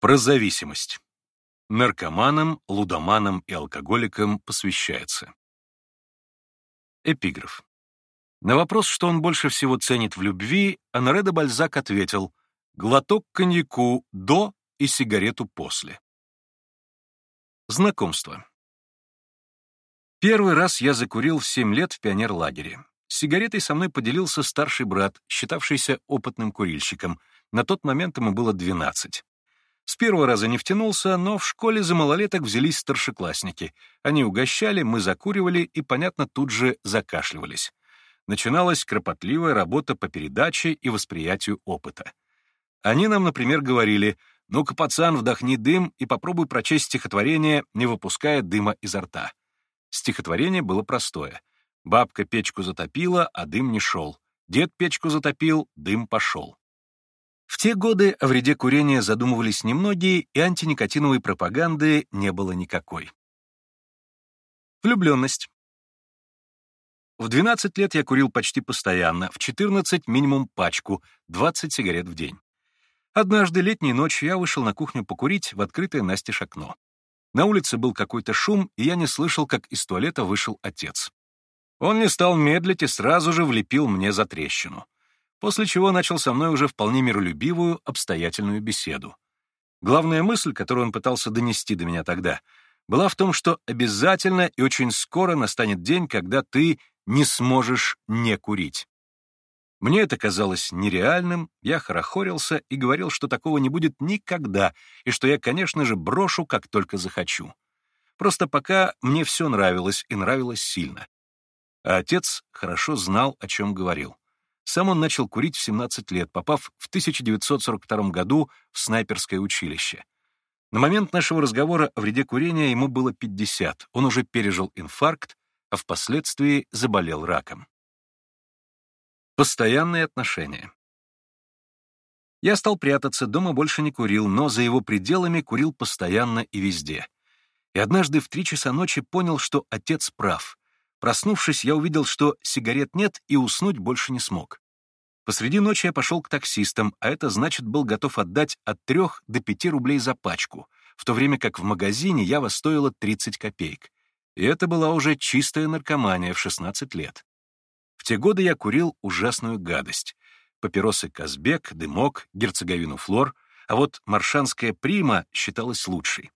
Про зависимость. Наркоманам, лудоманам и алкоголикам посвящается. Эпиграф. На вопрос, что он больше всего ценит в любви, Анаре де Бальзак ответил «Глоток коньяку до и сигарету после». Знакомство. Первый раз я закурил в 7 лет в пионерлагере. Сигаретой со мной поделился старший брат, считавшийся опытным курильщиком. На тот момент ему было 12. С первого раза не втянулся, но в школе за малолеток взялись старшеклассники. Они угощали, мы закуривали и, понятно, тут же закашливались. Начиналась кропотливая работа по передаче и восприятию опыта. Они нам, например, говорили «Ну-ка, пацан, вдохни дым и попробуй прочесть стихотворение, не выпуская дыма изо рта». Стихотворение было простое. Бабка печку затопила, а дым не шел. Дед печку затопил, дым пошел. В те годы о вреде курения задумывались немногие, и антиникотиновой пропаганды не было никакой. Влюбленность. В 12 лет я курил почти постоянно, в 14 минимум пачку, 20 сигарет в день. Однажды летней ночью я вышел на кухню покурить в открытое настежь окно. На улице был какой-то шум, и я не слышал, как из туалета вышел отец. Он не стал медлить и сразу же влепил мне за трещину после чего начал со мной уже вполне миролюбивую, обстоятельную беседу. Главная мысль, которую он пытался донести до меня тогда, была в том, что обязательно и очень скоро настанет день, когда ты не сможешь не курить. Мне это казалось нереальным, я хорохорился и говорил, что такого не будет никогда, и что я, конечно же, брошу, как только захочу. Просто пока мне все нравилось, и нравилось сильно. А отец хорошо знал, о чем говорил. Сам он начал курить в 17 лет, попав в 1942 году в снайперское училище. На момент нашего разговора о вреде курения ему было 50, он уже пережил инфаркт, а впоследствии заболел раком. Постоянные отношения. Я стал прятаться, дома больше не курил, но за его пределами курил постоянно и везде. И однажды в три часа ночи понял, что отец прав. Проснувшись, я увидел, что сигарет нет, и уснуть больше не смог. Посреди ночи я пошел к таксистам, а это значит был готов отдать от 3 до 5 рублей за пачку, в то время как в магазине Ява стоила 30 копеек. И это была уже чистая наркомания в 16 лет. В те годы я курил ужасную гадость. Папиросы Казбек, дымок, герцоговину Флор, а вот маршанская прима считалась лучшей.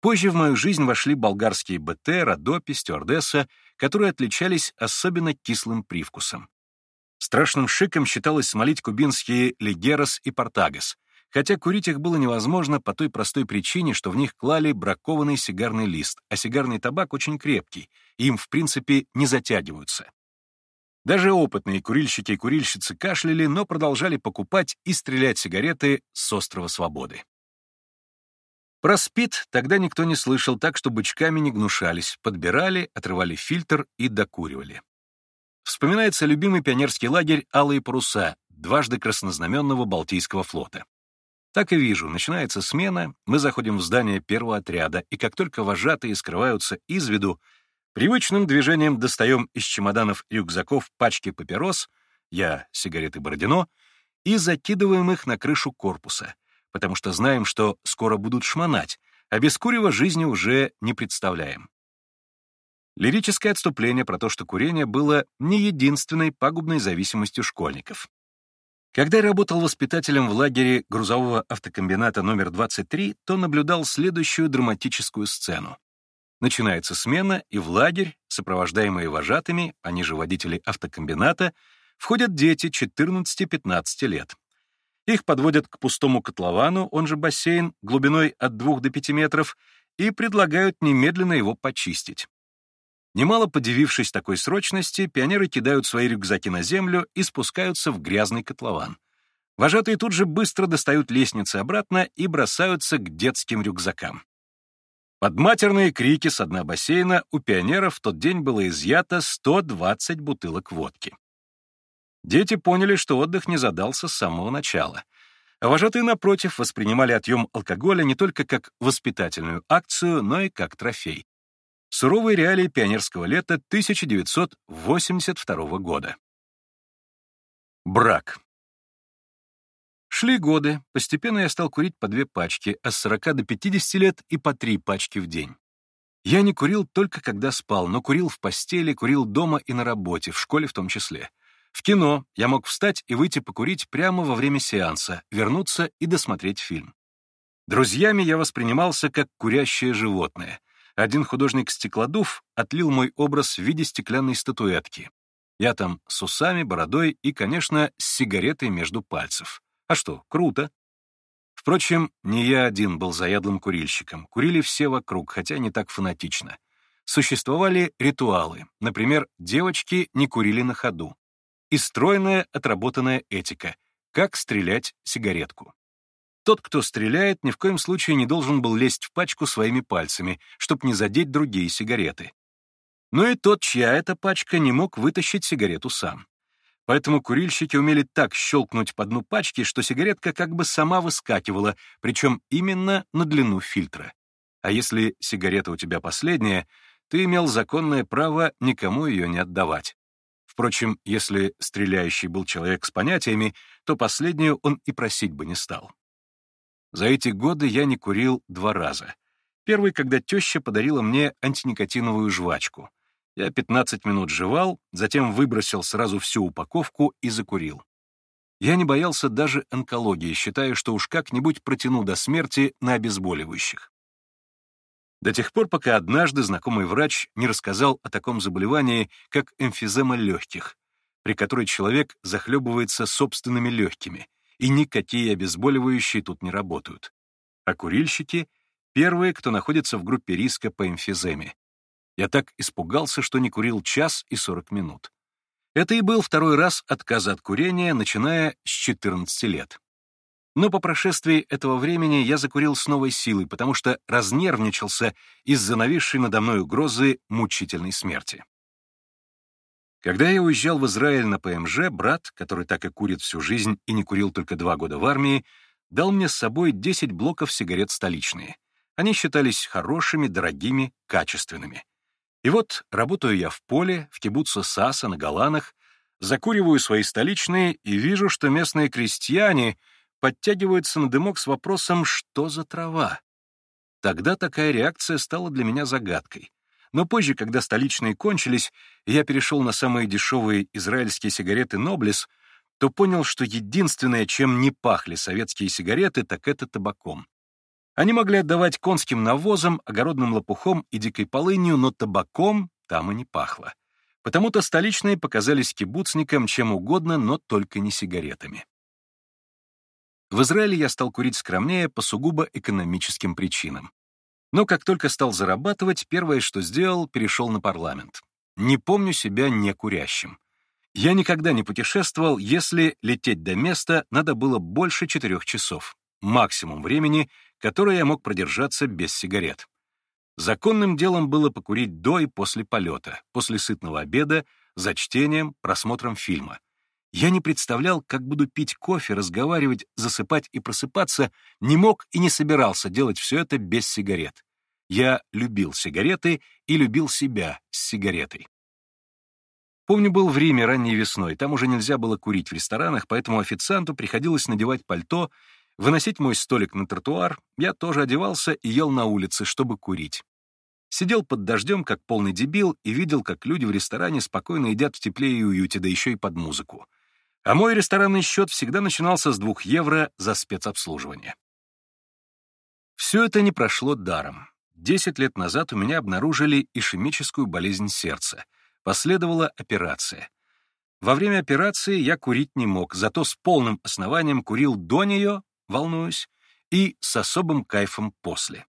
Позже в мою жизнь вошли болгарские БТ, Родопи, Стюардесса, которые отличались особенно кислым привкусом. Страшным шиком считалось смолить кубинские Лигерос и Портагас, хотя курить их было невозможно по той простой причине, что в них клали бракованный сигарный лист, а сигарный табак очень крепкий, и им, в принципе, не затягиваются. Даже опытные курильщики и курильщицы кашляли, но продолжали покупать и стрелять сигареты с острова Свободы. Про СПИД тогда никто не слышал, так что бычками не гнушались, подбирали, отрывали фильтр и докуривали. Вспоминается любимый пионерский лагерь «Алые паруса», дважды краснознаменного Балтийского флота. Так и вижу, начинается смена, мы заходим в здание первого отряда, и как только вожатые скрываются из виду, привычным движением достаем из чемоданов и рюкзаков пачки папирос, я сигареты Бородино, и закидываем их на крышу корпуса — потому что знаем, что скоро будут шмонать, а без курева жизни уже не представляем. Лирическое отступление про то, что курение было не единственной пагубной зависимостью школьников. Когда я работал воспитателем в лагере грузового автокомбината номер 23, то наблюдал следующую драматическую сцену. Начинается смена, и в лагерь, сопровождаемые вожатыми, они же водители автокомбината, входят дети 14-15 лет. Их подводят к пустому котловану, он же бассейн, глубиной от 2 до 5 метров, и предлагают немедленно его почистить. Немало подивившись такой срочности, пионеры кидают свои рюкзаки на землю и спускаются в грязный котлован. Вожатые тут же быстро достают лестницы обратно и бросаются к детским рюкзакам. Под матерные крики с дна бассейна у пионеров в тот день было изъято 120 бутылок водки. Дети поняли, что отдых не задался с самого начала. А вожатые, напротив, воспринимали отъем алкоголя не только как воспитательную акцию, но и как трофей. Суровые реалии пионерского лета 1982 года. Брак. Шли годы, постепенно я стал курить по две пачки, а с 40 до 50 лет и по три пачки в день. Я не курил только когда спал, но курил в постели, курил дома и на работе, в школе в том числе. В кино я мог встать и выйти покурить прямо во время сеанса, вернуться и досмотреть фильм. Друзьями я воспринимался как курящее животное. Один художник-стеклодув отлил мой образ в виде стеклянной статуэтки. Я там с усами, бородой и, конечно, с сигаретой между пальцев. А что, круто. Впрочем, не я один был заядлым курильщиком. Курили все вокруг, хотя не так фанатично. Существовали ритуалы. Например, девочки не курили на ходу. И стройная отработанная этика — как стрелять сигаретку. Тот, кто стреляет, ни в коем случае не должен был лезть в пачку своими пальцами, чтобы не задеть другие сигареты. Но и тот, чья эта пачка, не мог вытащить сигарету сам. Поэтому курильщики умели так щелкнуть по дну пачки, что сигаретка как бы сама выскакивала, причем именно на длину фильтра. А если сигарета у тебя последняя, ты имел законное право никому ее не отдавать. Впрочем, если стреляющий был человек с понятиями, то последнюю он и просить бы не стал. За эти годы я не курил два раза. Первый, когда теща подарила мне антиникотиновую жвачку. Я 15 минут жевал, затем выбросил сразу всю упаковку и закурил. Я не боялся даже онкологии, считая, что уж как-нибудь протяну до смерти на обезболивающих. До тех пор, пока однажды знакомый врач не рассказал о таком заболевании, как эмфизема легких, при которой человек захлебывается собственными легкими, и никакие обезболивающие тут не работают. А курильщики — первые, кто находится в группе риска по эмфиземе, я так испугался, что не курил час и 40 минут. Это и был второй раз отказа от курения, начиная с 14 лет. Но по прошествии этого времени я закурил с новой силой, потому что разнервничался из-за нависшей надо мной угрозы мучительной смерти. Когда я уезжал в Израиль на ПМЖ, брат, который так и курит всю жизнь и не курил только два года в армии, дал мне с собой 10 блоков сигарет столичные. Они считались хорошими, дорогими, качественными. И вот работаю я в поле, в кибуце Саса, на Голанах, закуриваю свои столичные и вижу, что местные крестьяне подтягиваются на дымок с вопросом «что за трава?». Тогда такая реакция стала для меня загадкой. Но позже, когда столичные кончились, и я перешел на самые дешевые израильские сигареты «Ноблес», то понял, что единственное, чем не пахли советские сигареты, так это табаком. Они могли отдавать конским навозом, огородным лопухом и дикой полынью, но табаком там и не пахло. Потому-то столичные показались кибуцникам чем угодно, но только не сигаретами. В Израиле я стал курить скромнее по сугубо экономическим причинам. Но как только стал зарабатывать, первое, что сделал, перешел на парламент. Не помню себя не курящим. Я никогда не путешествовал, если лететь до места надо было больше четырех часов. Максимум времени, которое я мог продержаться без сигарет. Законным делом было покурить до и после полета, после сытного обеда, за чтением, просмотром фильма. Я не представлял, как буду пить кофе, разговаривать, засыпать и просыпаться, не мог и не собирался делать все это без сигарет. Я любил сигареты и любил себя с сигаретой. Помню, был в Риме ранней весной, там уже нельзя было курить в ресторанах, поэтому официанту приходилось надевать пальто Выносить мой столик на тротуар, я тоже одевался и ел на улице, чтобы курить. Сидел под дождем, как полный дебил, и видел, как люди в ресторане спокойно едят в тепле и уюте, да еще и под музыку. А мой ресторанный счет всегда начинался с двух евро за спецобслуживание. Все это не прошло даром. Десять лет назад у меня обнаружили ишемическую болезнь сердца. Последовала операция. Во время операции я курить не мог, зато с полным основанием курил до нее волнуюсь, и с особым кайфом после.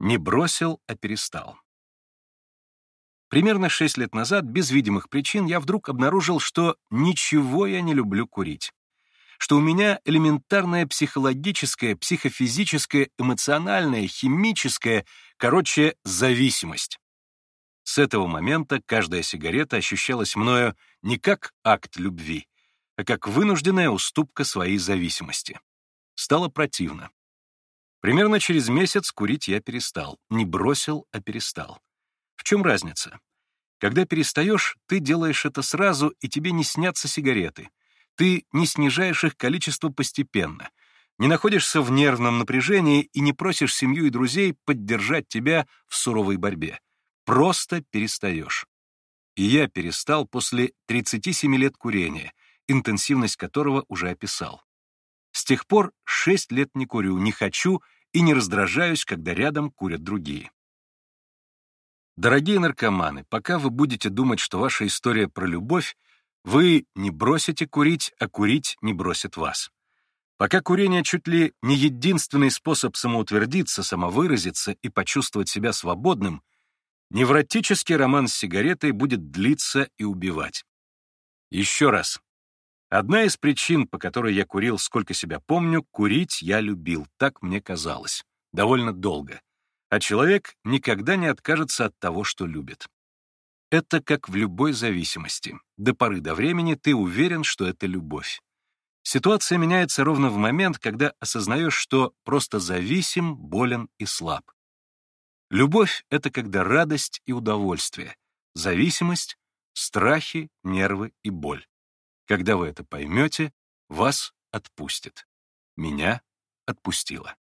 Не бросил, а перестал. Примерно шесть лет назад, без видимых причин, я вдруг обнаружил, что ничего я не люблю курить. Что у меня элементарная психологическая, психофизическая, эмоциональная, химическая, короче, зависимость. С этого момента каждая сигарета ощущалась мною не как акт любви, а как вынужденная уступка своей зависимости. Стало противно. Примерно через месяц курить я перестал. Не бросил, а перестал. В чем разница? Когда перестаешь, ты делаешь это сразу, и тебе не снятся сигареты. Ты не снижаешь их количество постепенно, не находишься в нервном напряжении и не просишь семью и друзей поддержать тебя в суровой борьбе. Просто перестаешь. И я перестал после 37 лет курения, интенсивность которого уже описал. С тех пор 6 лет не курю, не хочу и не раздражаюсь, когда рядом курят другие. Дорогие наркоманы, пока вы будете думать, что ваша история про любовь, вы не бросите курить, а курить не бросит вас. Пока курение чуть ли не единственный способ самоутвердиться, самовыразиться и почувствовать себя свободным, невротический роман с сигаретой будет длиться и убивать. Еще раз. Одна из причин, по которой я курил, сколько себя помню, курить я любил, так мне казалось, довольно долго. А человек никогда не откажется от того, что любит. Это как в любой зависимости. До поры до времени ты уверен, что это любовь. Ситуация меняется ровно в момент, когда осознаешь, что просто зависим, болен и слаб. Любовь — это когда радость и удовольствие, зависимость — страхи, нервы и боль. Когда вы это поймете, вас отпустит. Меня отпустило.